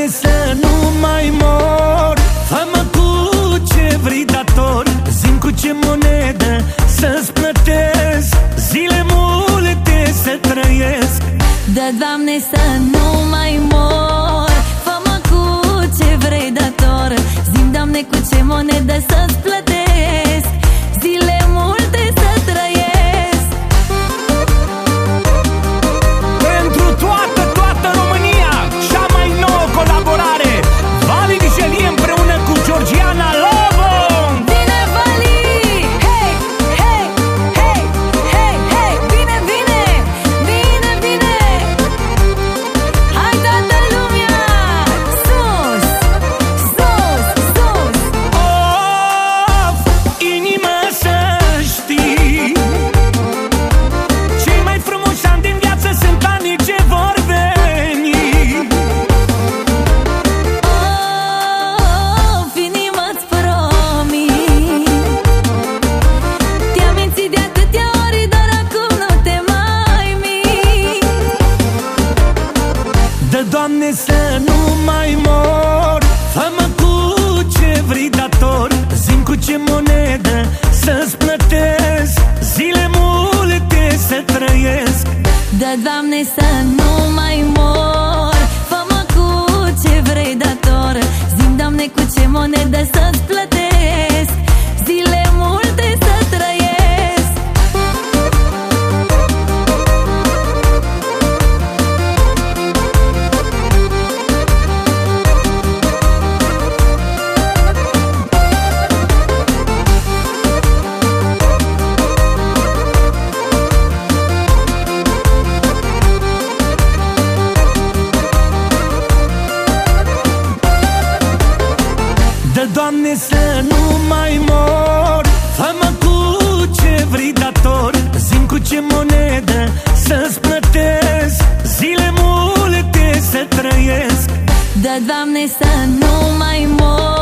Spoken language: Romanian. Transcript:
mine să nu mai mor. Fă-mă cu ce vrei dator. Zim cu ce monedă să-ți plătesc. Zile multe să trăiesc. Da, Doamne, să nu mai mor. Doamne, să nu mai mor. Fă-mă cu ce vrei dator. Zim cu ce monedă să-ți plătesc. Zile multe să trăiesc. Dă, Doamne, să nu mai mor. Fă-mă cu ce vrei dator Dă, Doamne, să nu mai mor. Fă-mă cu ce vrei dator. Zim cu ce monedă să-ți plătesc. Zile multe să trăiesc. Dă, Doamne, să nu mai mor